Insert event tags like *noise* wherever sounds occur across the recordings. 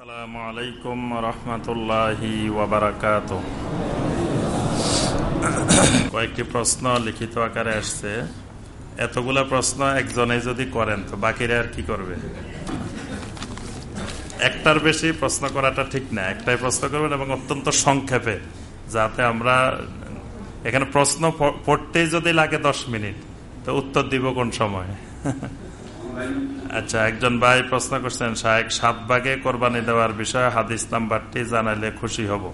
আসসালামু আলাইকুম রহমতুল্লাহি কয়েকটি প্রশ্ন লিখিত আকারে আসছে। এতগুলা প্রশ্ন একজনে যদি করেন, তো বাকিরা আর কি করবে? একটার বেশি প্রশ্ন করাটা ঠিক না। একটাই প্রশ্ন করবেন এবং অত্যন্ত সংক্ষেপে, যাতে আমরা এখানে প্রশ্ন পড়তেই যদি লাগে দশ মিনিট, তো উত্তর দিব কোন সময়? আচ্ছা একজন ভাই প্রশ্ন করছেন শাহেক সাত ভাগে কোরবানি দেওয়ার বিষয়ে হাদিস নাম্বারটি জানাইলে খুশি হব।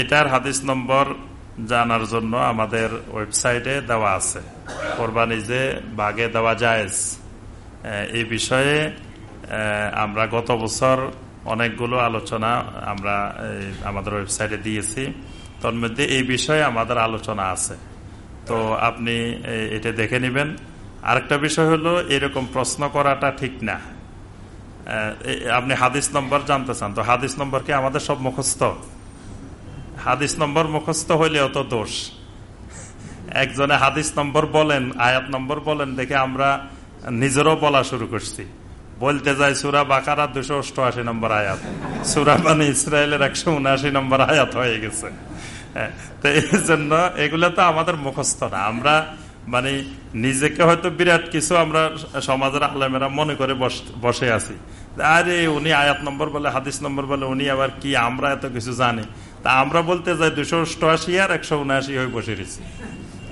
এটার হাদিস নম্বর জানার জন্য আমাদের ওয়েবসাইটে দেওয়া আছে। কোরবানি যে বাগে দেওয়া যায় এই বিষয়ে আমরা গত বছর অনেকগুলো আলোচনা আমরা আমাদের ওয়েবসাইটে দিয়েছি। তোর মধ্যে এই বিষয়ে আমাদের আলোচনা আছে। তো আপনি এটা দেখে নেবেন। আরেকটা বিষয় হলো, এরকম প্রশ্ন করাটা ঠিক না। আপনি হাদিস নম্বর জানতে চান, তো হাদিস নম্বর কি আমাদের সব মুখস্থ? হাদিস নম্বর মুখস্থ হইলে অত দোষ। একজনে হাদিস নম্বর বলেন, আয়াত নম্বর বলেন, দেখে আমরা নিজেরও বলা শুরু করছি। বলতে যাই সুরা বাকারা দুশো অষ্টআশি নম্বর আয়াত। সুরা মানে ইসরায়েলের একশো উনআশি নম্বর আয়াত হয়ে গেছে। তো এই জন্য এগুলো তো আমাদের মুখস্থ না। আমরা মানে নিজেকে হয়তো বিরাট কিছু আমরা সমাজের আলেমেরা মনে করে বসে আছি। আরে উনি আয়াত নম্বর বলে, হাদিস নম্বর বলে, উনি আবার কি, আমরা এত কিছু জানি। তা আমরা বলতে যাই দুশো অষ্টআশি আর একশো উনআশি হয়ে বসে রয়েছি।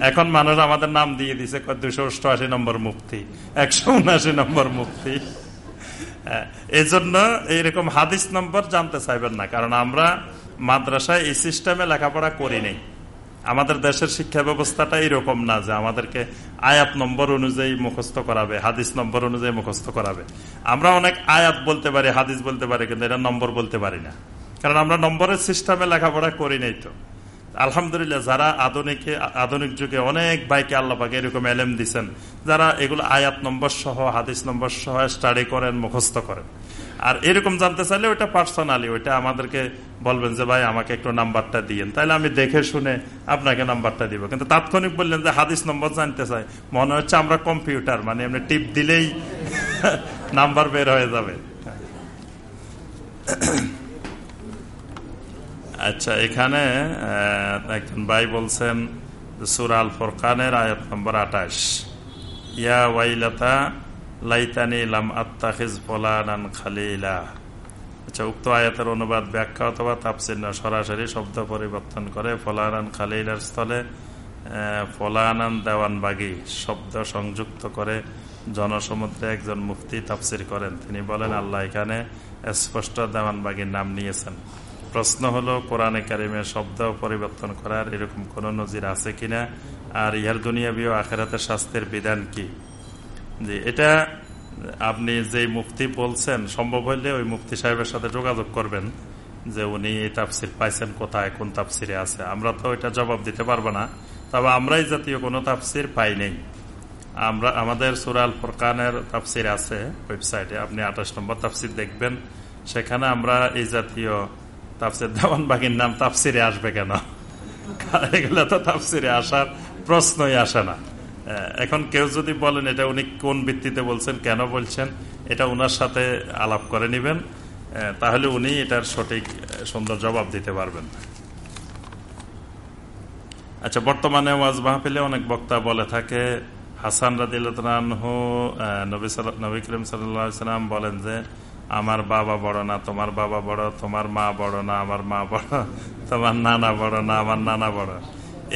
এখন মানুষ আমাদের নাম দিয়ে দিছে দুশো অষ্টআশি নম্বর মুক্তি একশো উনআশি নম্বর মুক্তি এই জন্য এইরকম হাদিস নম্বর জানতে চাইবেন না, কারণ আমরা মাদ্রাসায় এই সিস্টেমে লেখাপড়া করি নেই। আমাদের দেশের শিক্ষা ব্যবস্থাটা এরকম না যে আমাদেরকে আয়াত নম্বর অনুযায়ী মুখস্থ করাবে, হাদিস নম্বর অনুযায়ী মুখস্থ করাবে। আমরা অনেক আয়াত বলতে পারি, হাদিস বলতে পারি, কিন্তু এটা নম্বর বলতে পারি না। কারণ আমরা নম্বরের সিস্টেমে লেখাপড়া করি নাই তো। আলহামদুলিল্লাহ, যারা আধুনিক আধুনিক যুগে অনেক বাইকে আল্লাপাকে এরকম এলএম দিচ্ছেন যারা এগুলো আয়াত নম্বর সহ, হাদিস নম্বর সহ স্টাডি করেন, মুখস্থ করেন। আর এরকম জানতে চাইলে ওইটা পার্সোনালি ওইটা আমাদেরকে বলবেন যে, ভাই, আমাকে একটু নাম্বারটা দিয়েন। তাহলে আমি দেখে শুনে আপনাকে নাম্বারটা দিব। কিন্তু তাৎক্ষণিক বললেন যে, হাদিস নম্বর জানতে চাই। মনে হচ্ছে আমরা কম্পিউটার মানে এমনি টিপ দিলেই *laughs* নাম্বার বের হয়ে যাবে। *coughs* আচ্ছা এখানে একজন ভাই বলছেন সুরাল ফরকানের আয়াত নম্বর আঠাশ। ইয়া ওয়াইলাতা লাইতানি লাম আত্তাখিজ ফলানান খালিলা। আচ্ছা উক্ত আয়াতের অনুবাদ ব্যাখ্যা অথবা তাপসিন্ন সরাসরি শব্দ পরিবর্তন করে ফলানান খালিলার স্থলে ফলানান দেওয়ানবাগি শব্দ সংযুক্ত করে জনসমুদ্রে একজন মুফতি তাফসির করেন। তিনি বলেন, আল্লাহ এখানে স্পষ্ট দেওয়ানবাগির নাম নিয়েছেন। প্রশ্ন হলো, কোরআনে কারিমের শব্দ পরিবর্তন করার এরকম কোন নজির আছে কিনা? আর ইহার দুনিয়াবি ও আখেরাতের স্বাস্থ্যের বিধান কি? জি এটা আপনি যে মুফতি বলছেন, সম্ভব হইলে ওই মুফতি সাহেবের সাথে যোগাযোগ করবেন যে উনি এই তাফসির পাইছেন কোথায়, কোন তাফসিরে আছে। আমরা তো এটা জবাব দিতে পারব না, তবে আমরাই জাতীয় কোনো তাফসির পাই নেই। আমরা, আমাদের সুরাল ফরকানের তাফসির আছে ওয়েবসাইটে, আপনি আঠাশ নম্বর তাফসির দেখবেন। সেখানে আমরা এই জাতীয় তাফসির দেওয়ান বাগির নাম তাফসিরে আসবে কেন? *laughs* এগুলো তো তাফসিরে আসার প্রশ্নই আসে না। এখন কেউ যদি বলেন এটা উনি কোন ভিত্তিতে বলছেন, কেন বলছেন, এটা উনার সাথে আলাপ করে নেবেন তাহলে উনি এটার সঠিক সুন্দর জবাব দিতে পারবেন। আচ্ছা বর্তমানে ওয়াজ মাহফিলে অনেক বক্তা বলে থাকে, হাসান রাদিল্লাহু নবী করিম সাল্লাম বলেন যে, আমার বাবা বড় না, তোমার বাবা বড়, তোমার মা বড় না, আমার মা বড়, তোমার নানা বড় না, আমার নানা বড়।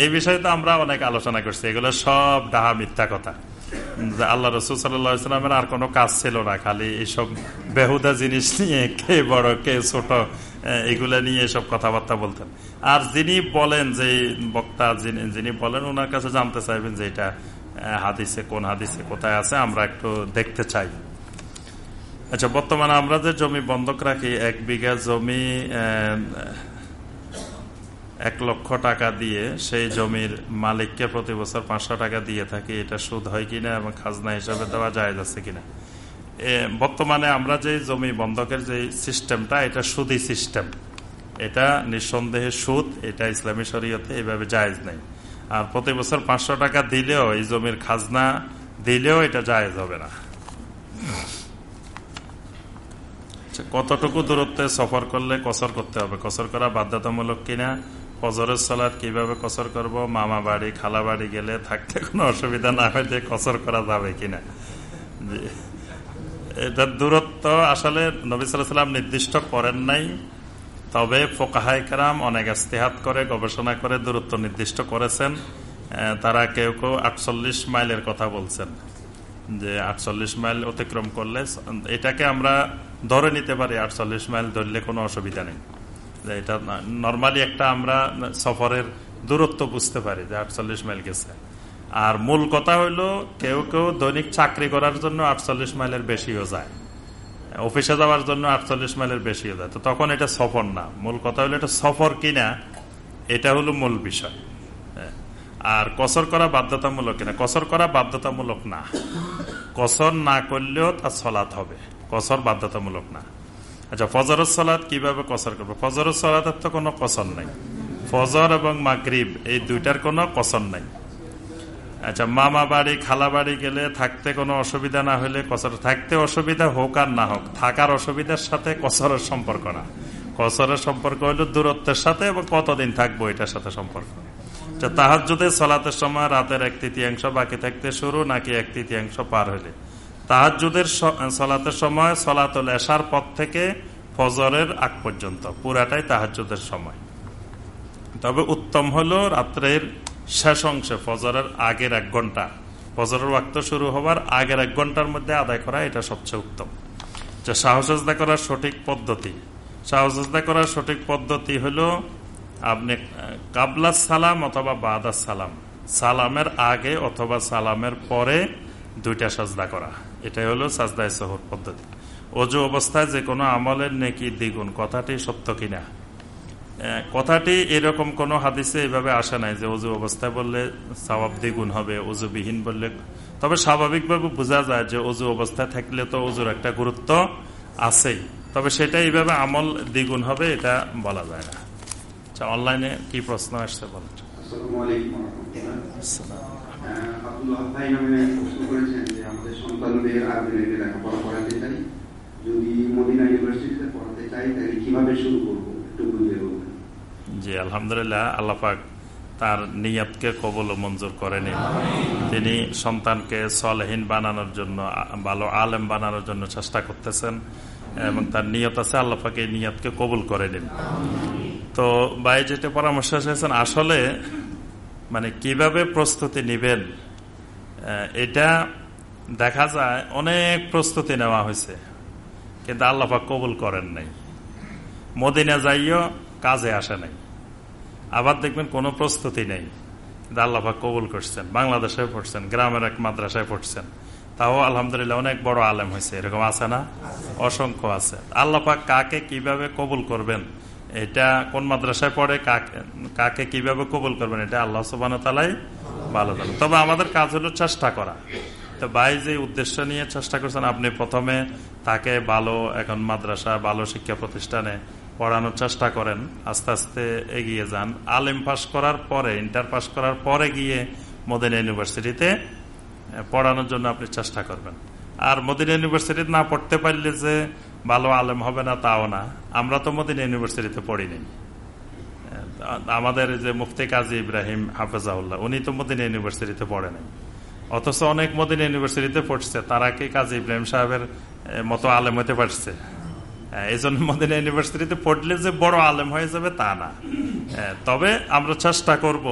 এই বিষয়ে তো আমরা অনেক আলোচনা করছি। এগুলো সব ডাহা মিথ্যা কথা। আল্লাহ রসুল সাল্লামের আর কোনো কাজ ছিল না, খালি এইসব বেহুদা জিনিস নিয়ে কে বড়, কে ছোট এগুলা নিয়ে এসব কথাবার্তা বলতেন। আর যিনি বলেন যে, বক্তা যিনি বলেন ওনার কাছে জানতে চাইবেন যে এটা হাদিসে, কোন হাদিসে কোথায় আছে, আমরা একটু দেখতে চাই। আচ্ছা বর্তমানে আমরা যে জমি বন্ধক রাখি, এক বিঘা জমি এক লক্ষ টাকা দিয়ে সেই জমির মালিককে প্রতি বছর পাঁচশো টাকা দিয়ে থাকি, এটা সুদ হয় কিনা এবং খাজনা হিসাবে দেওয়া যায় যাচ্ছে কিনা? বর্তমানে আমরা যে জমি বন্ধকের যে সিস্টেমটা, এটা সুদি সিস্টেম। এটা নিঃসন্দেহে সুদ, এটা ইসলামী শরীয়তে এভাবে জায়জ নেই। আর প্রতি বছর পাঁচশো টাকা দিলেও, এই জমির খাজনা দিলেও এটা জায়জ হবে না। কতটুকু দূরত্বে সফর করলে কসর করতে হবে? কসর করা বাধ্যতামূলক কিনা? ফজরের সালাদ কীভাবে কসর করব, মামা বাড়ি, খালা বাড়ি গেলে থাকতে কোনো অসুবিধা না হয় যে কসর করা যাবে কিনা? এটার দূরত্ব আসলে নবী সাল্লাম নির্দিষ্ট করেন নাই, তবে ফোকাহাইকারাম অনেক ইস্তেহাত করে, গবেষণা করে দূরত্ব নির্দিষ্ট করেছেন। তারা কেউ কেউ আটচল্লিশ মাইলের কথা বলছেন, যে আটচল্লিশ মাইল অতিক্রম করলে, এটাকে আমরা ধরে নিতে পারি আটচল্লিশ মাইল ধরলে কোনো অসুবিধা নেই। এটা নর্মালি একটা আমরা সফরের দূরত্ব বুঝতে পারি যে আটচল্লিশ মাইল গেছে। আর মূল কথা হইল, কেউ কেউ দৈনিক চাকরি করার জন্য আটচল্লিশ মাইলের বেশিও যায়। অফিসে যাওয়ার জন্য আটচল্লিশ মাইলের বেশিও যায়। তো তখন এটা সফর না। মূল কথা হলো এটা সফর কিনা, এটা হলো মূল বিষয়। আর কসর করা বাধ্যতামূলক কিনা? কসর করা বাধ্যতামূলক না। কসর না করলেও তার সলাৎ হবে। কসর বাধ্যতামূলক না। আচ্ছা ফজরত সলাৎ কীভাবে কসর করবে? ফজরত সলাতের তো কোনো কসর নাই। ফজর এবং মাগরিব, এই দুইটার কোনো কসর নাই। আচ্ছা মামা বাড়ি, খালা বাড়ি গেলে থাকতে কোনো অসুবিধা না হলে কসর, থাকতে অসুবিধা হোক আর না হোক, থাকার অসুবিধার সাথে কসরের সম্পর্ক না। কসরের সম্পর্ক হলো দূরত্বের সাথে এবং কতদিন থাকব এটার সাথে সম্পর্ক। আচ্ছা তাহার যদি সলাতের সময় রাতের এক তৃতীয়াংশ, বাকি থাকতে শুরু নাকি এক তৃতীয়াংশ পার হলে? তাহাজুদের সলাতের সময়, সলাতল এসার পর থেকে ফজরের আগ পর্যন্ত। পুরাটাই তাহাজুদের সময়। তবে উত্তম হলো রাত্রের শেষ অংশে ফজরের আগের এক ঘণ্টা। ফজরের ওয়াক্ত শুরু হবার আগের এক ঘণ্টার মধ্যে আদায় করা এটা সবচেয়ে উত্তম। যে সাহসা করার সঠিক পদ্ধতি। সাহসা করার সঠিক পদ্ধতি হলো আপনি কাবলা সালাম অথবা বাদা সালাম। সালামের আগে অথবা সালামের পরে দুইটা সাজদা করা। এটাই হলো সাজদায় সহর পদ্ধতি। অজু অবস্থায় যে কোনো আমলের নেকি দ্বিগুণ। কথাটি সত্য কিনা? কথাটি এরকম কোন হাদিসে এভাবে আসে নাই যে অজু অবস্থায় বললে সবাব দ্বিগুণ হবে অজুবিহীন বললে। তবে স্বাভাবিকভাবে বোঝা যায় যে অজু অবস্থায় থাকলে তো অজুর একটা গুরুত্ব আছেই। তবে সেটা এইভাবে আমল দ্বিগুণ হবে এটা বলা যায় না। আচ্ছা অনলাইনে কি প্রশ্ন আসছে বলেন? যদি মদিনা ইউনিভার্সিটিতে পড়াতে চাই, তাহলে কীভাবে শুরু করব? একটু বুঝে বলবেন। জি, আলহামদুলিল্লাহ, আল্লাপাক তার নিয়াতকে কবল মঞ্জুর করেনি। তিনি সন্তানকে সলহীন বানানোর জন্য, ভালো আলেম বানানোর জন্য চেষ্টা করতেছেন এবং তার নিয়ত আছে, আল্লাপাক এই নিয়াতকে কবুল করে নিন তো ভাই, যেটা পরামর্শ এসেছেন আসলে মানে কীভাবে প্রস্তুতি নিবেন এটা দেখা যায় অনেক প্রস্তুতি নেওয়া হয়েছে, কিন্তু আল্লাপাক কবুল করেন নাই। মদিনা যাইও, কাজে আসে নাই। আবার দেখবেন কোনো প্রস্তুতি নেই, কিন্তু আল্লাহাক কবুল করছেন। বাংলাদেশে পড়ছেন, গ্রামের এক মাদ্রাসায় পড়ছেন। তাও আলহামদুলিল্লাহ অনেক বড় আলেম হয়েছে, এরকম আছে না? অসংখ্য আছে। আল্লাপাক কাকে কীভাবে কবুল করবেন, এটা কোন মাদ্রাসায় পড়ে, কাকে কীভাবে কবুল করবেন, এটা আল্লাহ সুবান তালাই ভালো তবে আমাদের কাজ হলো চেষ্টা করা। তো ভাই যে উদ্দেশ্য নিয়ে চেষ্টা করছেন, আপনি প্রথমে তাকে ভালো এখন মাদ্রাসা, ভালো শিক্ষা প্রতিষ্ঠানে পড়ানোর চেষ্টা করেন, আস্তে আস্তে এগিয়ে যান। আলেম পাস করার পরে, ইন্টার পাস করার পরে গিয়ে মদিনা ইউনিভার্সিটিতে পড়ানোর জন্য আপনি চেষ্টা করবেন। আর মদিনা ইউনিভার্সিটিতে না পড়তে পারলে যে ভালো আলেম হবে না, তাও না। আমরা তো মদিনা ইউনিভার্সিটিতে পড়িনি। আমাদের যে মুফতি কাজী ইব্রাহিম হাফেজাউল্লাহ উনি তো মদিনা ইউনিভার্সিটিতে পড়ে নাই। অথচ অনেক মদিনা ইউনিভার্সিটিতে পড়ছে। তারা কি কাজী ইব্রাহিম সাহেবের মতো আলেম হতে পারছে। এই জন্য মদিনা ইউনিভার্সিটিতে পড়লে যে বড় আলেম হয়ে যাবে তা না। তবে আমরা চেষ্টা করব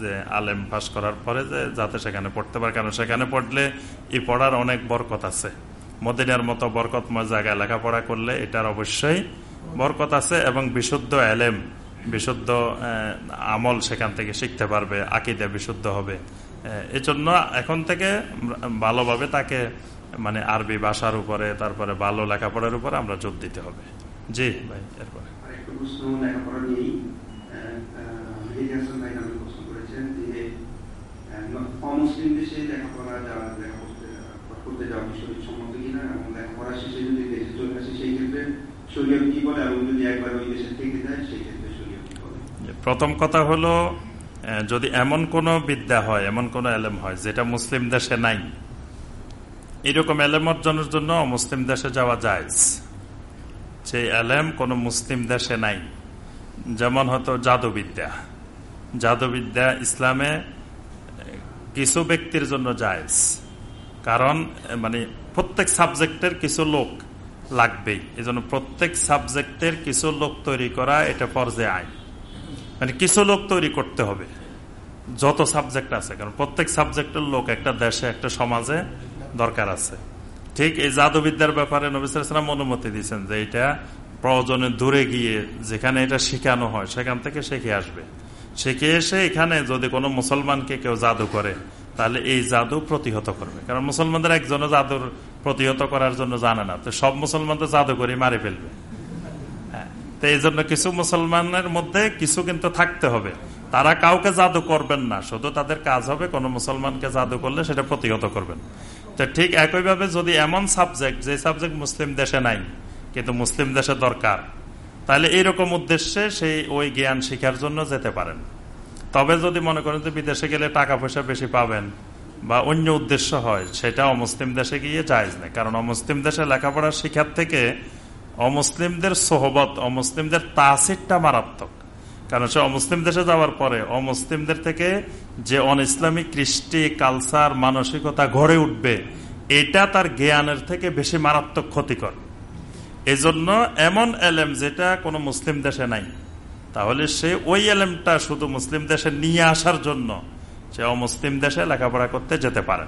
যে আলেম পাস করার পরে যে যাতে সেখানে পড়তে পারে, কারণ সেখানে পড়লে এই পড়ার অনেক বরকত আছে। মদিনার মতো বরকতময় জায়গায় লেখাপড়া করলে এটার অবশ্যই বরকত আছে এবং বিশুদ্ধ এলেম বিশুদ্ধ আমল সেখান থেকে শিখতে পারবে, আকিদা বিশুদ্ধ হবে। এজন্য এখন থেকে ভালোভাবে তাকে মানে আরবি ভাষার উপরে তারপরে ভালো লেখাপড়ার উপরে আমরা জোর দিতে হবে। জি ভাই এরপরে। অমুসলিম দেশে লেখাপড়া যারা করতে যাওয়া শরীর সম্মত কিনা? এবং লেখাপড়া শেষে যদি দেশে চলে আসে সেই ক্ষেত্রে শরীয়ত কি বলে? এবং যদি একবার ওই দেশে থেকে যায় সেই ক্ষেত্রে শরীয়ত কি বলে? প্রথম কথা হলো যদি এমন কোন বিদ্যা হয়, এমন কোন এলেম হয়, যেটা মুসলিম দেশে নাই, এরকম এলেম অর্জনের জন্য মুসলিম দেশে যাওয়া যায় সেই এলেম কোনো মুসলিম দেশে নাই, যেমন হয়তো জাদুবিদ্যা। জাদুবিদ্যা ইসলামে কিছু ব্যক্তির জন্য জায়জ। কারণ মানে প্রত্যেক সাবজেক্টের কিছু লোক লাগবেই। এই জন্য প্রত্যেক সাবজেক্টের কিছু লোক তৈরি করা এটা ফরজে আইন। মানে কিছু লোক তৈরি করতে হবে। যত সাবজেক্ট আছে, কারণ প্রত্যেক সাবজেক্টের লোক একটা দেশে, একটা সমাজে দরকার আছে। ঠিক এই জাদুবিদ্যার ব্যাপারে নবিসাম অনুমতি দিচ্ছেন যে এটা প্রয়োজনে দূরে গিয়ে যেখানে এটা শেখানো হয়, সেখান থেকে শিখে আসবে। শিখে এসে এখানে যদি কোনো মুসলমানকে কেউ জাদু করে, তাহলে এই জাদু প্রতিহত করবে। কারণ মুসলমানদের একজনও জাদুর প্রতিহত করার জন্য জানে না। তো সব মুসলমান তো জাদু করে মারে ফেলবে। তো এই জন্য কিছু মুসলমানের মধ্যে কিছু কিন্তু থাকতে হবে। তারা কাউকে জাদু করবেন না। শুধু তাদের কাজ হবে কোন মুসলমানকে জাদু করলে সেটা প্রতিহত করবেন। তো ঠিক একইভাবে যদি এমন সাবজেক্ট যে সাবজেক্ট মুসলিম দেশে নাই, কিন্তু মুসলিম দেশে দরকার, তাহলে এইরকম উদ্দেশ্যে সেই ওই জ্ঞান শিখার জন্য যেতে পারেন। তবে যদি মনে করেন যে বিদেশে গেলে টাকা পয়সা বেশি পাবেন বা অন্য উদ্দেশ্য হয় সেটা অমুসলিম দেশে গিয়ে জায়জ নেই। কারণ অমুসলিম দেশে লেখাপড়া শিখার থেকে অমুসলিমদের সোহবত, অমুসলিমদের তাসিরটা মারাত্মক। কারণ সে অমুসলিম দেশে যাওয়ার পরে অমুসলিমদের থেকে যে অন ইসলামিক কৃষ্টি, কালচার, মানসিকতা গড়ে উঠবে, এটা তার জ্ঞানের থেকে বেশি মারাত্মক ক্ষতিকর। এজন্য এমন এলেম যেটা কোনো মুসলিম দেশে নাই। তাহলে সে ওই এলেমটা শুধু মুসলিম দেশে নিয়ে আসার জন্য সে অমুসলিম দেশে লেখাপড়া করতে যেতে পারে।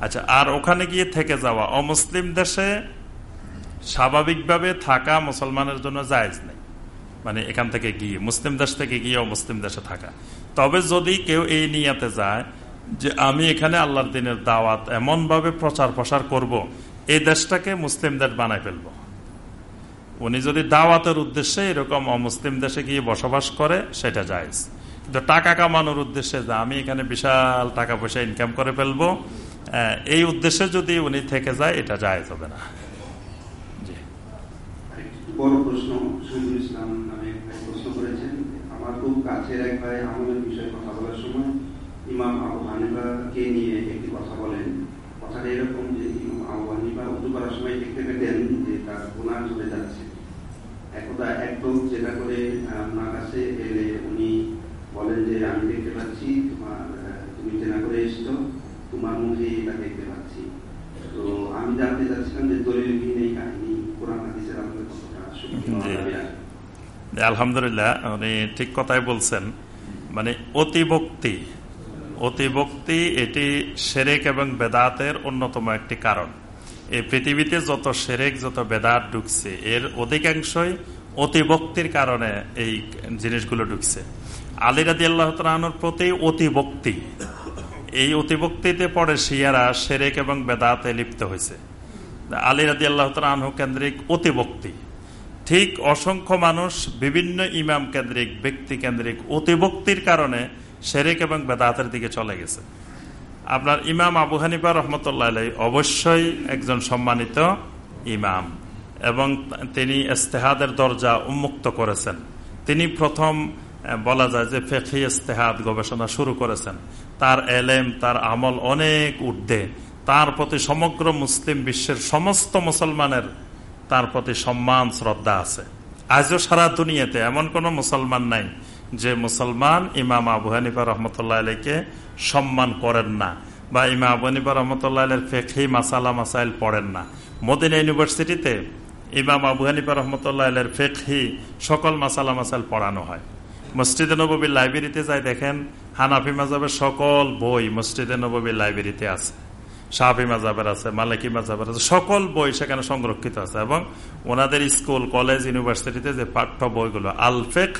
আচ্ছা আর ওখানে গিয়ে থেকে যাওয়া, অমুসলিম দেশে স্বাভাবিকভাবে থাকা মুসলমানের জন্য জায়জ নেই। মানে এখান থেকে গিয়ে, মুসলিম দেশ থেকে গিয়ে মুসলিম দেশে থাকা। তবে যদি কেউ এই নিয়াতে যায় যে আমি এখানে আল্লাহর দিনের দাওয়াত এমন ভাবে প্রচার প্রসার করব। এই দেশটাকে মুসলিম দেশ বানায় ফেলব। উনি যদি দাওয়াতের উদ্দেশ্যে এরকম অমুসলিম দেশে গিয়ে বসবাস করে, সেটা যায় কিন্তু টাকা কামানোর উদ্দেশ্যে যে আমি এখানে বিশাল টাকা পয়সা ইনকাম করে ফেলব এই উদ্দেশ্যে যদি উনি থেকে যায়, এটা জায়জ হবে না বড় শহীদুল ইসলাম নামে প্রশ্ন করেছেন। আমার খুব কাছের এক ভাই আমাদের বিষয়ে কথা বলার সময় ইমাম আবু হানিফাকে নিয়ে একটি কথা বলেন। কথাটা এরকম যে ইমাম আবু হানিফা উঁচু করার সময় দেখতে পেতেন যে তার গুণা চলে যাচ্ছে। একদা এক যেটা করে ওনার কাছে এলে উনি বলেন যে, আমি দেখতে পাচ্ছি তোমার তুমি জেনা করে এসছো, তোমার মুখে এটা দেখতে পাচ্ছি। তো আমি জানতে চাচ্ছিলাম যে দলিলহীন এই কাহিনী, কোরআন হাদিসের আমাদের আলহামদুলিল্লাহ, উনি ঠিক কথাই বলছেন। মানে অতিভক্তি অতিভক্তি এটি সেরেক এবং বেদাতের অন্যতম একটি কারণ। এই পৃথিবীতে যত সেরেক, যত বেদাত ঢুকছে, এর অধিকাংশই অতিভক্তির কারণে এই জিনিসগুলো ঢুকছে। আলিরাদি আল্লাহ তালুর প্রতি অতিভক্তি এই অতিভক্তিতে পড়ে শিয়ারা সেরেক এবং বেদাতে লিপ্ত হয়েছে। আলী রাদি আল্লাহ আনহু কেন্দ্রিক অতিভক্তি ঠিক অসংখ্য মানুষ বিভিন্ন ইমাম কেন্দ্রিক, ব্যক্তি কেন্দ্রিক অতিভক্তির কারণে শেরেক এবং বেদাতের দিকে চলে গেছে। আপনার ইমাম আবু হানিফা রহমতুল্লাহ অবশ্যই একজন সম্মানিত ইমাম এবং তিনি ইস্তেহাদের দরজা উন্মুক্ত করেছেন। তিনি প্রথম বলা যায় যে ফেফি ইস্তেহাদ গবেষণা শুরু করেছেন। তার এলেম, তার আমল অনেক ঊর্ধ্বে। তার প্রতি সমগ্র মুসলিম বিশ্বের সমস্ত মুসলমানের তার প্রতি সম্মান, শ্রদ্ধা আছে। আজও সারা দুনিয়াতে এমন কোন মুসলমান নাই যে মুসলমান ইমাম আবু হানিফা রহমতুল্লাহ আলীকে সম্মান করেন না বা ইমাম আবু হানিফা রহমতুল্লাহ আলের ফেকি মাসালা মাসাইল পড়েন না। মদিনা ইউনিভার্সিটিতে ইমাম আবু হানিফা রহমতুল্লাহ আলের ফেকি সকল মাসালা মাসাইল পড়ানো হয়। মসজিদে নবীর লাইব্রেরিতে যাই দেখেন, হানাফি মাজাবের সকল বই মসজিদে নবীর লাইব্রেরিতে আছে। সাহাবি মাজাবের আছে, মালিকি মাজাবের আছে, সকল বই সেখানে সংরক্ষিত আছে এবং ওনাদের স্কুল, কলেজ, ইউনিভার্সিটিতে যে পাঠ্য বইগুলো আল ফেক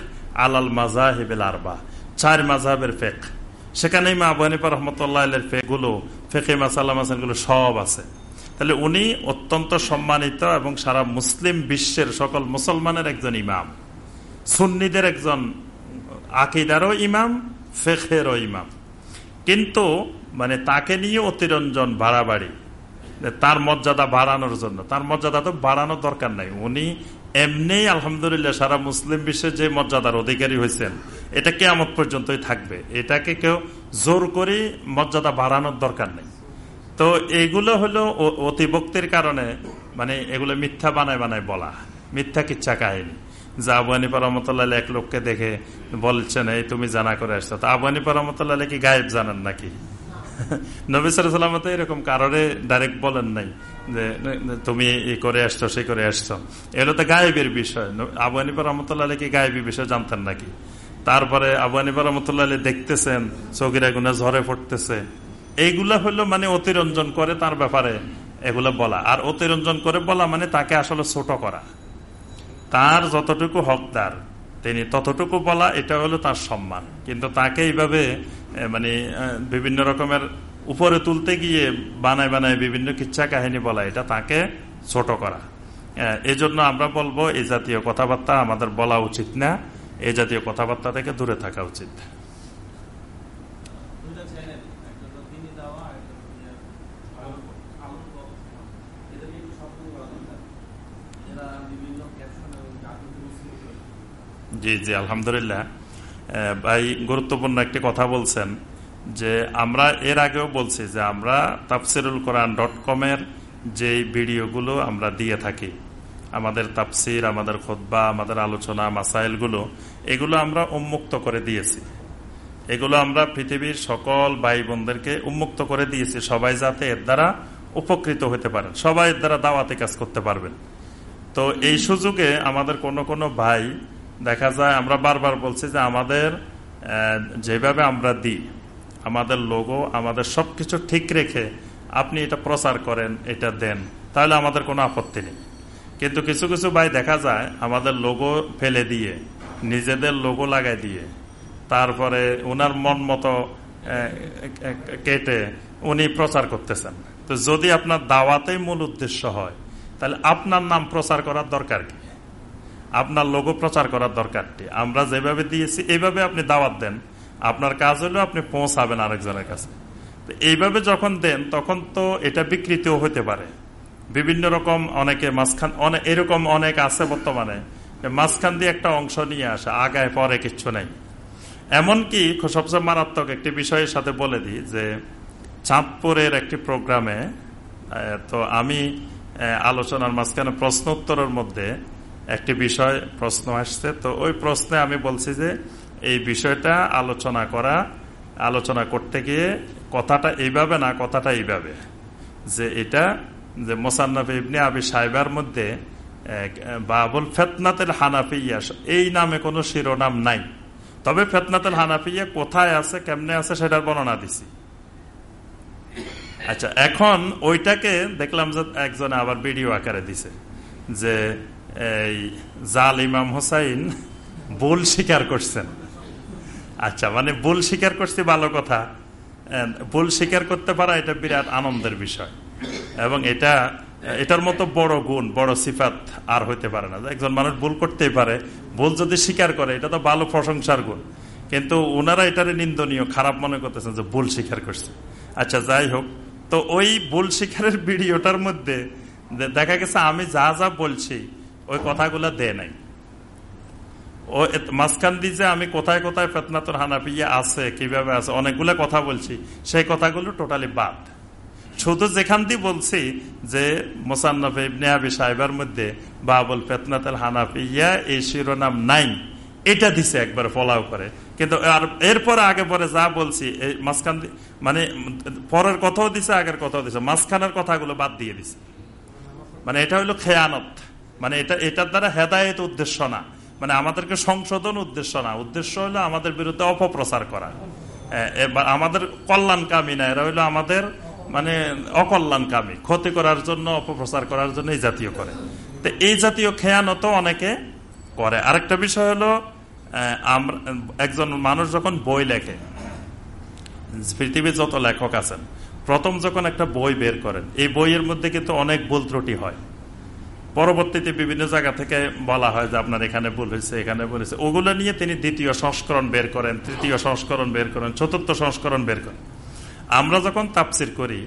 আল আল মাজাহিবেল আরবা, চার মাজাবের ফেক সেখানে মা আবহানিপা রহমতুল্লাহ ফেকগুলো ফেকে মাসাল্লাহ মাসালগুলো সব আছে। তাহলে উনি অত্যন্ত সম্মানিত এবং সারা মুসলিম বিশ্বের সকল মুসলমানের একজন ইমাম, সুন্নিদের একজন আকিদারও ইমাম ফেখেরও ইমাম। কিন্তু মানে তাকে নিয়ে অতিরঞ্জন, বাড়াবাড়ি। তার মর্যাদা বাড়ানোর জন্য। তার মর্যাদা তো বাড়ানোর দরকার নাই। উনি এমনি, আলহামদুলিল্লাহ, সারা মুসলিম বিশ্বে যে মর্যাদার অধিকারী হয়েছেন, এটা কেমন পর্যন্তই থাকবে। এটাকে কেউ জোর করে মর্যাদা বাড়ানোর দরকার নেই। তো এগুলো হলো অতিভক্তির কারণে মানে এগুলো মিথ্যা বানায় বানায় বলা। মিথ্যা কিচ্ছা কাহিনী। যে আবু হানিফা রহমতুল্লাহ এক লোককে দেখে বলছেন, এই তুমি জানা করে আসছো। তো আবু হানিফা রহমতুল্লাহ কি গায়েব জানান নাকি? *laughs* নবী সালাম তো এরকম কারোরে ডাইরেক্ট বলেন নাই যে তুমি এই করে আসছো, সে করে আসছো। এগুলো তো গায়েবের বিষয়। আবু হানিফা রহমতুল্লাহ কি গায়েবী বিষয় জানতেন নাকি? তারপরে আবু হানিফা রহমতুল্লাহ দেখতেছেন চৌকিরা গুনা ঝরে পড়তেছে। এইগুলা হলো মানে অতিরঞ্জন করে তার ব্যাপারে এগুলো বলা। আর অতিরঞ্জন করে বলা মানে তাকে আসলে ছোট করা। তার যতটুকু হকদার তিনি ততটুকু বলা, এটা হলো তার সম্মান। কিন্তু তাকে এইভাবে মানে বিভিন্ন রকমের উপরে তুলতে গিয়ে বানায় বানায় বিভিন্ন কিচ্ছা কাহিনী বলা, এটা তাকে ছোট করা। এই জন্য আমরা বলব এই জাতীয় কথাবার্তা আমাদের বলা উচিত না এই জাতীয় কথাবার্তা থেকে দূরে থাকা উচিত। জি জি, আলহামদুলিল্লাহ। ভাই, গুরুত্বপূর্ণ একটি কথা বলছেন যে আমরা এর আগেও বলছি যে আমরা তাফসিরুল কোরআন ডট কমের যেই ভিডিওগুলো আমরা দিয়ে থাকি, আমাদের তাফসির, আমাদের খোদ্া আমাদের আলোচনা, মাসাইলগুলো, এগুলো আমরা উন্মুক্ত করে দিয়েছি। এগুলো আমরা পৃথিবীর সকল ভাই বোনদেরকে উন্মুক্ত করে দিয়েছি, সবাই যাতে এর দ্বারা উপকৃত হতে পারেন, সবাই এর দ্বারা দাওয়াতে কাজ করতে পারবেন। তো এই সুযোগে আমাদের কোনো কোনো ভাই দেখা যায় আমরা বারবার বলছি যে আমাদের যেভাবে আমরা দিই, আমাদের লোগো আমাদের সব কিছু ঠিক রেখে আপনি এটা প্রচার করেন, এটা দেন, তাহলে আমাদের কোনো আপত্তি নেই। কিন্তু কিছু কিছু ভাই দেখা যায় আমাদের লোগো ফেলে দিয়ে, নিজেদের লোগো লাগাই দিয়ে, তারপরে ওনার মন মতো কেটে উনি প্রচার করতেছেন। তো যদি আপনার দাওয়াতেই মূল উদ্দেশ্য হয়, তাহলে আপনার নাম প্রচার করার দরকার কি? আপনার লোগো প্রচার করার দরকারটি। আমরা যেভাবে দিয়েছি, এইভাবে আপনি দাওয়াত দেন। আপনার কাজ হলেও আপনি পৌঁছাবেন আরেকজনের কাছে। এইভাবে যখন দেন, তখন তো এটা বিকৃতিও হতে পারে। বিভিন্ন রকম অনেকে মাঝখান অনেক এরকম অনেক আছে বর্তমানে মাঝখান দিয়ে একটা অংশ নিয়ে আসে, আগায় পরে কিচ্ছু নেই। এমনকি সবচেয়ে মারাত্মক একটি বিষয়ের সাথে বলে দিই যে, চাঁদপুরের একটি প্রোগ্রামে তো আমি আলোচনার মাঝখানে প্রশ্ন উত্তরের মধ্যে একটি বিষয় প্রশ্ন আসছে। তো ওই প্রশ্নে আমি বলছি যে, এই বিষয়টা আলোচনা করা, আলোচনা করতে গিয়ে কথাটা এইভাবে না কথাটা এইভাবে। যে এটা, যে মোসান্নফ ইবনে আবি সাহেবার মধ্যে বাবুল ফেতনাতের হানাফিয়া, এই নামে কোনো শিরোনাম নাই। তবে ফেতনাতের হানাফিয়া কোথায় আছে, কেমনে আছে সেটার বর্ণনা দিছি। আচ্ছা এখন ওইটাকে দেখলাম যে একজনে আবার ভিডিও আকারে দিছে। যে এই জাল ইমাম হোসাইন ভুল স্বীকার করছেন। আচ্ছা মানে ভুল স্বীকার করছি ভালো কথা। ভুল স্বীকার করতে পারা এটা বিরাট আনন্দের বিষয়। এবং এটা, এটার মতো বড় গুণ, বড় সিফাত আর হইতে পারে না। একজন মানুষ ভুল করতেই পারে, ভুল যদি স্বীকার করে, এটা তো ভালো প্রশংসার গুণ। কিন্তু ওনারা এটারে নিন্দনীয়, খারাপ মনে করতেছেন যে ভুল স্বীকার করছে। আচ্ছা যাই হোক, তো ওই ভুল স্বীকারের ভিডিওটার মধ্যে দেখা গেছে আমি যা যা বলছি ওই কথাগুলো দেয় নাই। ও মাঝখান দিয়ে যে আমি কোথায় কোথায় ফেতনাতুর হানাফিয়া আছে, কীভাবে আছে, অনেকগুলো কথা বলছি, সেই কথাগুলো টোটালি বাদ। শুধু যেখান দিয়ে বলছি যে মোসান্নফ ইবনে সাহেবের মধ্যে বাবুল ফেতনাতুল হানাফিয়া এই শিরোনাম নাই। এটা দিছে একবার ফলাও করে। কিন্তু আর এরপরে আগে পরে যা বলছি, এই মাঝখান মানে পরের কথাও দিছে, আগের কথাও দিছে, মাঝখানের কথাগুলো বাদ দিয়ে দিছে। মানে এটা হলো খেয়ানত। মানে এটা, এটার দ্বারা হেদায়ত উদ্দেশ্য না। মানে আমাদেরকে সংশোধন উদ্দেশ্য না। উদ্দেশ্য হলো আমাদের বিরুদ্ধে অপপ্রচার করা। আমাদের কল্যাণকামী না, এরা হইল আমাদের মানে অকল্যাণকামী। ক্ষতি করার জন্য, অপপ্রচার করার জন্য এই জাতীয় করে। তো এই জাতীয় খেয়ানত অনেকে করে। আরেকটা বিষয় হলো আমরা, একজন মানুষ যখন বই লেখে, পৃথিবীর যত লেখক আছেন, প্রথম যখন একটা বই বের করেন, এই বইয়ের মধ্যে কিন্তু অনেক ভুল ত্রুটি হয়। পরবর্তীতে বিভিন্ন জায়গা থেকে বলা হয় যে আপনার এখানে ভুল হয়েছে, এখানে ভুল হয়েছে। ওগুলো নিয়ে তিনি দ্বিতীয় সংস্করণ বের করেন, তৃতীয় সংস্করণ বের করেন, চতুর্থ সংস্করণ বের করেন। আমরা যখন তাপসির করি,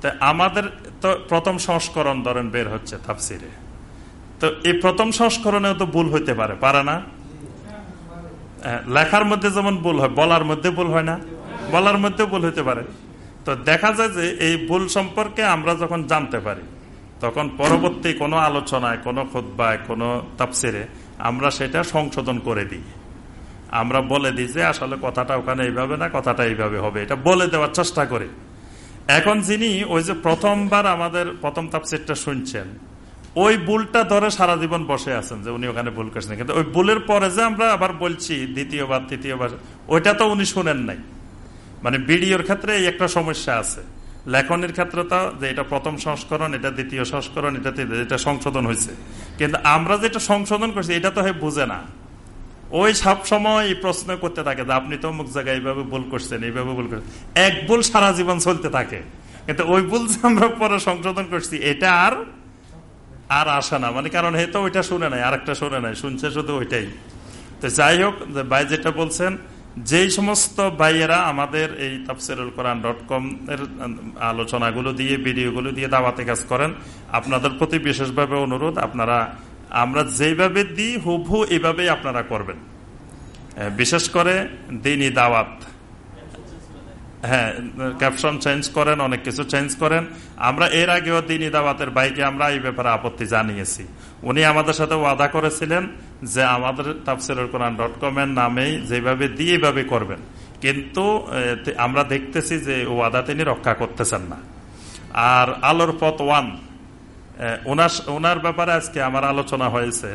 তা আমাদের তো প্রথম সংস্করণ ধরেন বের হচ্ছে তাপসিরে তো এই প্রথম সংস্করণেও তো ভুল হইতে পারে পারে না? লেখার মধ্যে যেমন ভুল হয়, বলার মধ্যে ভুল হয় না? বলার মধ্যে ভুল হইতে পারে। তো দেখা যায় যে এই ভুল সম্পর্কে আমরা যখন জানতে পারি তখন পরবর্তী কোনো আলোচনায়, কোনো খোদ্বায় কোনো তাপসিরে আমরা সেটা সংশোধন করে দিই। আমরা বলে দিই যে আসলে কথাটা ওখানে এইভাবে না, কথাটা এইভাবে হবে। এটা বলে দেওয়ার চেষ্টা করি। এখন যিনি ওই যে প্রথমবার আমাদের প্রথম তাপসিরটা শুনছেন, ওই ভুলটা ধরে সারা জীবন বসে আছেন যে উনি ওখানে ভুল করছেন। কিন্তু ওই ভুলের পরে যে আমরা আবার বলছি দ্বিতীয়বার, তৃতীয়বার, ওইটা তো উনি শুনেন নাই। মানে বিডিওর ক্ষেত্রে এই একটা সমস্যা আছে। লেখনের ক্ষেত্রে তো যে এটা প্রথম সংস্করণ, এটা দ্বিতীয় সংস্করণ, এটা এটা সংশোধন হয়েছে। কিন্তু আমরা যেটা সংশোধন করছি, এটা তো বুঝে না। ওই সব সময় প্রশ্ন করতে থাকে যে আপনি তো অমুক জায়গায় এইভাবে ভুল করছেন, এইভাবে ভুল করছেন। এক ভুল সারা জীবন চলতে থাকে। কিন্তু ওই ভুল যে আমরা পরে সংশোধন করছি, এটা আর আর আসে না। মানে কারণ হে তো ওইটা শুনে নাই, আরেকটা শুনে নাই, শুনছে শুধু ওইটাই। তো যাই হোক ভাই যেটা বলছেন যেই সমস্ত ভাইয়েরা আমাদের এই তাফসিরুল কোরআন ডট কম এর আলোচনাগুলো দিয়ে, ভিডিওগুলো দিয়ে দাওয়াতে কাজ করেন, আপনাদের প্রতি বিশেষভাবে অনুরোধ, আপনারা, আমরা যেভাবে দিই, হুবহু এভাবেই আপনারা করবেন। বিশেষ করে দিনই দাওয়াত। হ্যাঁ ক্যাপশন চেঞ্জ করেন, অনেক কিছু চেঞ্জ করেন। আমরা এর আগেও দিনই দাওয়াতের বাইকে আমরা এই ব্যাপারে আপত্তি জানিয়েছি। উনি আমাদের সাথে ওয়াদা করেছিলেন যে আমাদের তাফসিরুল কোরআন ডট কম এর নামেই যেভাবে দিয়ে এভাবে করবেন। কিন্তু আমরা দেখতেছি যে ওয়াদা তিনি রক্ষা করতেছেন না। আর আলোর পথ ওয়ান ওনার ওনার ব্যাপারে আজকে আমার আলোচনা হয়েছে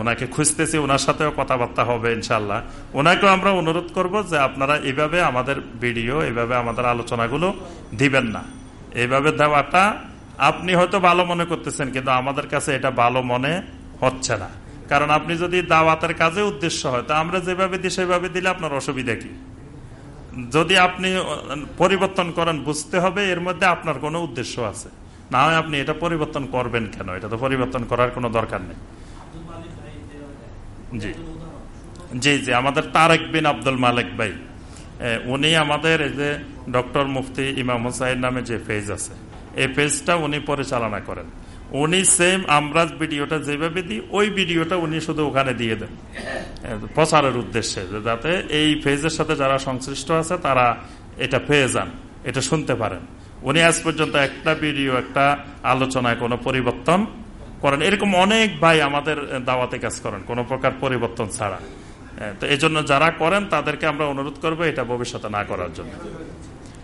ওনাকে খুঁজতেছি, ওনার সাথেও কথাবার্তা হবে ইনশাল্লাহ ওনাকেও আমরা অনুরোধ করব যে আপনারা এইভাবে আমাদের ভিডিও, এইভাবে আমাদের আলোচনাগুলো দিবেন না। এইভাবে দেওয়াটা আপনি হয়তো ভালো মনে করতেছেন, কিন্তু আমাদের কাছে এটা ভালো মনে হচ্ছে না। কারণ আপনি যদি দাওয়াতের কাজে উদ্দেশ্য হয়, তো আমরা যেভাবে দিই, সেভাবে দিলে আপনার অসুবিধা কি? যদি আপনি পরিবর্তন করেন, বুঝতে হবে এর মধ্যে আপনার কোনো উদ্দেশ্য আছে। না হয় আপনি এটা পরিবর্তন করবেন কেন? এটা তো পরিবর্তন করার কোনো দরকার নেই। জি। জি জি, আমাদের তারেক বিন আব্দুল মালিক ভাই উনি আমাদের এই যে ডক্টর মুফতি ইমাম হুসাইন নামে যে পেজ আছে, এই পেজটা উনি পরিচালনা করেন। উনি সেম আমরা ভিডিওটা যেভাবে দিই, ওই ভিডিওটা উনি শুধু ওখানে দিয়ে দেন। প্রচারের উদ্দেশ্যে যাতে এই ফেজের সাথে যারা সংশ্লিষ্ট আছে, তারা এটা পেয়ে যান, এটা শুনতে পারেন। উনি আজ পর্যন্ত একটা ভিডিও, একটা আলোচনায় কোনো পরিবর্তন করেন। এরকম অনেক ভাই আমাদের দাওয়াতে কাজ করেন, কোনো প্রকার পরিবর্তন ছাড়া। তো এই জন্য যারা করেন, তাদেরকে আমরা অনুরোধ করব এটা ভবিষ্যতে না করার জন্য।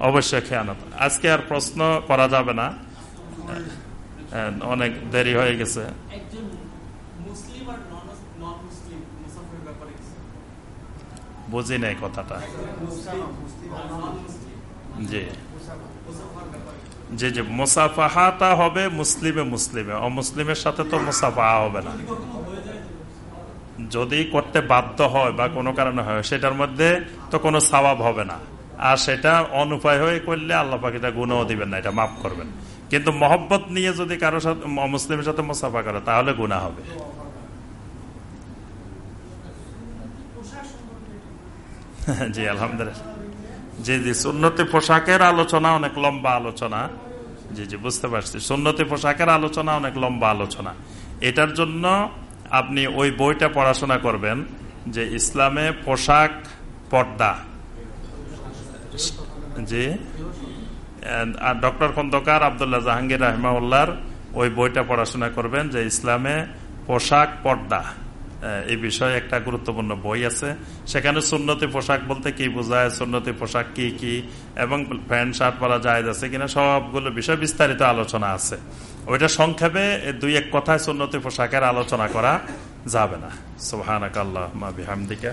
অবশ্যই খেয়ানত। আজকে আর প্রশ্ন করা যাবে না। অনেক দেরি হয়ে গেছে। বুঝি নাই কথাটা। জি। জি জি। মুসাফাহাটা হবে মুসলিমে মুসলিমে। অমুসলিমের সাথে তো মুসাফাহা হবে না। যদি করতে বাধ্য হয় বা কোনো কারণে হয় সেটার মধ্যে তো কোনো সবাব হবে না। আর সেটা অনুপায় হয়ে করলে আল্লাহ পাখিটা গুণও দিবেন না এটা মাফ করবেন। কিন্তু মহব্বত নিয়ে যদি কারও সাথে মুসলিমের সাথে মুসাফা করে, তাহলে গুণা হবে। *laughs* জি, আলহামদুলিল্লাহ। জি জি, সুন্নতি পোশাকের আলোচনা অনেক লম্বা আলোচনা। জি জি, বুঝতে পারছি। সুন্নতি পোশাকের আলোচনা অনেক লম্বা আলোচনা। এটার জন্য আপনি ওই বইটা পড়াশোনা করবেন যে ইসলামে পোশাক পর্দা। জি? ডক্টর খন্দকার আবদুল্লাহ জাহাঙ্গীর রহমাউল্লার ওই বইটা পড়াশোনা করবেন যে ইসলামে পোশাক পর্দা। এই বিষয়ে একটা গুরুত্বপূর্ণ বই আছে। সেখানে সুন্নতি পোশাক বলতে কি বোঝায়, সুন্নতি পোশাক কি কি, এবং প্যান্ট, শার্ট পরা যায় আছে কিনা, সবগুলো বিষয় বিস্তারিত আলোচনা আছে। ওইটা সংক্ষেপে দুই এক কথায় সুন্নতি পোশাকের আলোচনা করা যাবে না। সোহানাক আল্লাহ বিহামদিকা